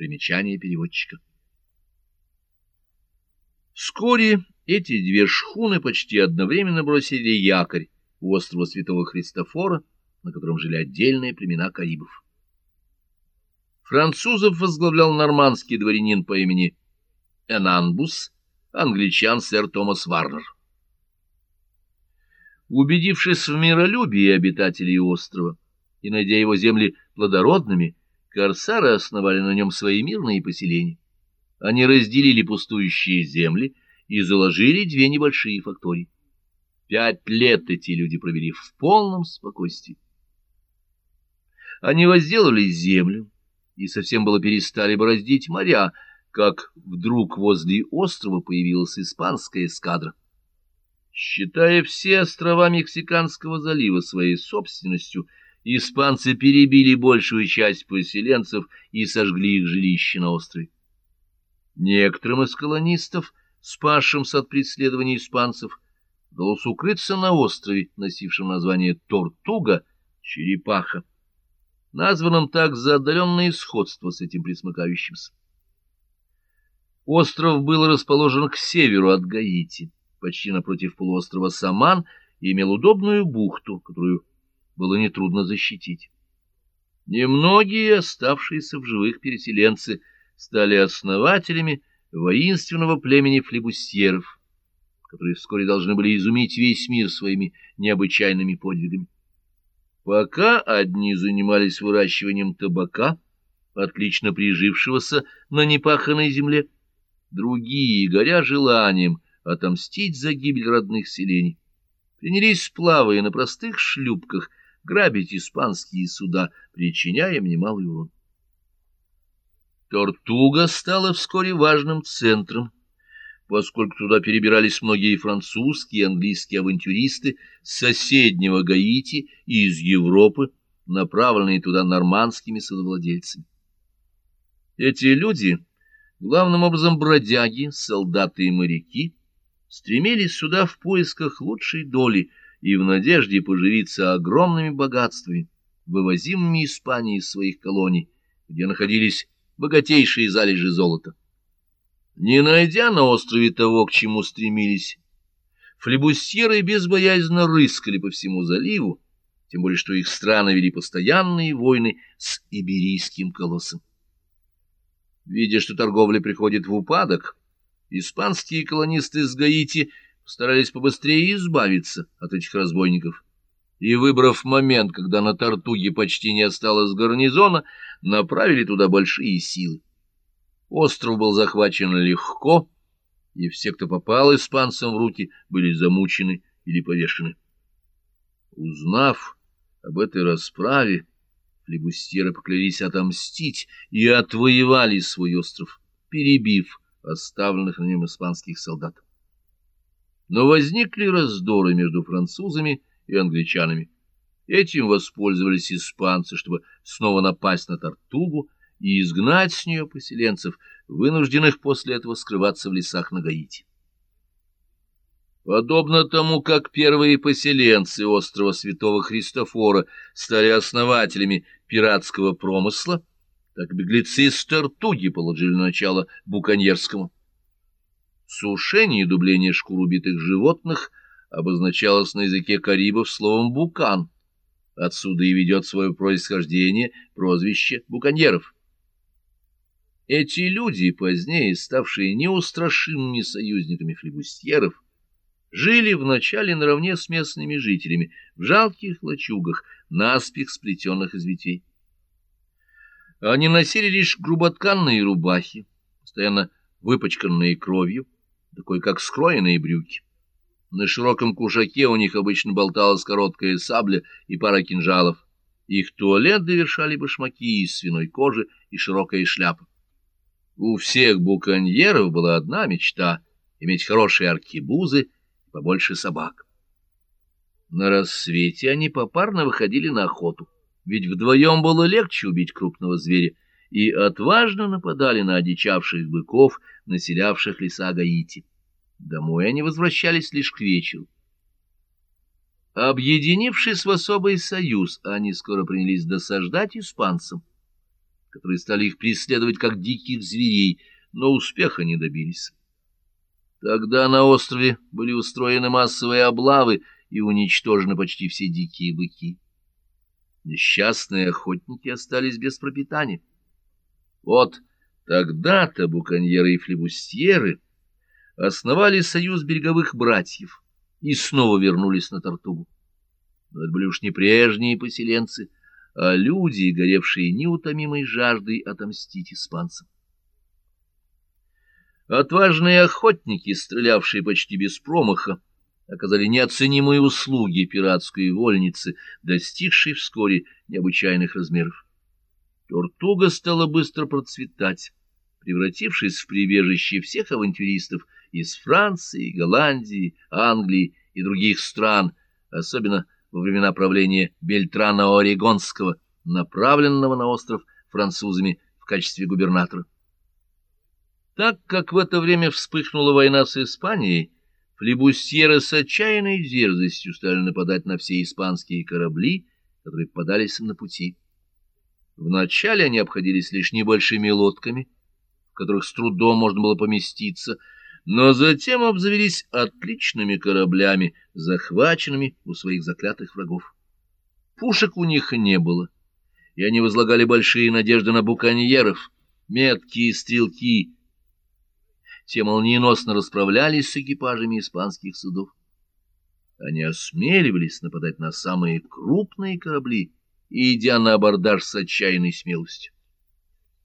Примечание переводчика. Вскоре эти две шхуны почти одновременно бросили якорь у острова Святого Христофора, на котором жили отдельные племена карибов. Французов возглавлял нормандский дворянин по имени Энанбус, англичан сэр Томас Варнер. Убедившись в миролюбии обитателей острова и найдя его земли плодородными, корсары основали на нем свои мирные поселения. Они разделили пустующие земли и заложили две небольшие фактории. Пять лет эти люди провели в полном спокойствии. Они возделали землю и совсем было перестали бороздить моря, как вдруг возле острова появилась испанская эскадра. Считая все острова Мексиканского залива своей собственностью, испанцы перебили большую часть поселенцев и сожгли их жилища на острове. Некоторым из колонистов, спасшимся от преследования испанцев, удалось укрыться на острове, носившем название Тортуга, черепаха, названном так за отдаленное сходство с этим присмыкающимся. Остров был расположен к северу от Гаити, почти напротив полуострова Саман, и имел удобную бухту, которую было нетрудно защитить. Немногие оставшиеся в живых переселенцы стали основателями воинственного племени флебусьеров, которые вскоре должны были изумить весь мир своими необычайными подвигами. Пока одни занимались выращиванием табака, отлично прижившегося на непаханной земле, другие, горя желанием отомстить за гибель родных селений, принялись сплавая на простых шлюпках грабить испанские суда, причиняя им немалый урон. Тортуга стала вскоре важным центром, поскольку туда перебирались многие французские и английские авантюристы с соседнего Гаити и из Европы, направленные туда нормандскими судовладельцами. Эти люди, главным образом бродяги, солдаты и моряки, стремились сюда в поисках лучшей доли и в надежде поживиться огромными богатствами, вывозимыми Испанией из своих колоний, где находились богатейшие залежи золота. Не найдя на острове того, к чему стремились, флебустьеры безбоязненно рыскали по всему заливу, тем более что их страны вели постоянные войны с Иберийским колоссом. Видя, что торговля приходит в упадок, испанские колонисты из Гаити старались побыстрее избавиться от этих разбойников, и, выбрав момент, когда на Тартуге почти не осталось гарнизона, направили туда большие силы. Остров был захвачен легко, и все, кто попал испанцам в руки, были замучены или повешены. Узнав об этой расправе, флебустьеры поклялись отомстить и отвоевали свой остров, перебив оставленных на нем испанских солдат. Но возникли раздоры между французами и англичанами. Этим воспользовались испанцы, чтобы снова напасть на Тартугу и изгнать с нее поселенцев, вынужденных после этого скрываться в лесах на Гаити. Подобно тому, как первые поселенцы острова Святого Христофора стали основателями пиратского промысла, так беглецы с Тартуги положили начало буконьерскому. Сушение и дубление шкур убитых животных обозначалось на языке карибов словом «букан». Отсюда и ведет свое происхождение прозвище буконьеров. Эти люди, позднее ставшие неустрашимыми союзниками флебустьеров, жили вначале наравне с местными жителями в жалких лачугах, наспех сплетенных из ветвей. Они носили лишь груботканные рубахи, постоянно выпачканные кровью, такой как скроенные брюки. На широком кушаке у них обычно болталась короткая сабля и пара кинжалов. Их туалет довершали башмаки из свиной кожи и широкая шляпа. У всех буконьеров была одна мечта — иметь хорошие аркебузы и побольше собак. На рассвете они попарно выходили на охоту, ведь вдвоем было легче убить крупного зверя, и отважно нападали на одичавших быков, населявших леса Гаити. Домой они возвращались лишь к вечеру. Объединившись в особый союз, они скоро принялись досаждать испанцам. которые стали их преследовать как диких зверей, но успеха не добились. Тогда на острове были устроены массовые облавы и уничтожены почти все дикие быки. Несчастные охотники остались без пропитания. Вот тогда-то буконьеры и флебустьеры основали союз береговых братьев и снова вернулись на Тартугу. Но это были уж не прежние поселенцы, а люди, горевшие неутомимой жаждой отомстить испанцам. Отважные охотники, стрелявшие почти без промаха, оказали неоценимые услуги пиратской вольницы, достигшей вскоре необычайных размеров. Тортуга стала быстро процветать, превратившись в прибежище всех авантюристов из Франции, Голландии, Англии и других стран, особенно во времена правления Бельтрана Орегонского, направленного на остров французами в качестве губернатора. Так как в это время вспыхнула война с Испанией, флебустьеры с отчаянной дерзостью стали нападать на все испанские корабли, которые попадались им на пути. Вначале они обходились лишь небольшими лодками, в которых с трудом можно было поместиться, но затем обзавелись отличными кораблями, захваченными у своих заклятых врагов. Пушек у них не было, и они возлагали большие надежды на буконьеров, меткие стрелки — те молниеносно расправлялись с экипажами испанских судов. Они осмеливались нападать на самые крупные корабли, идя на абордаж с отчаянной смелостью.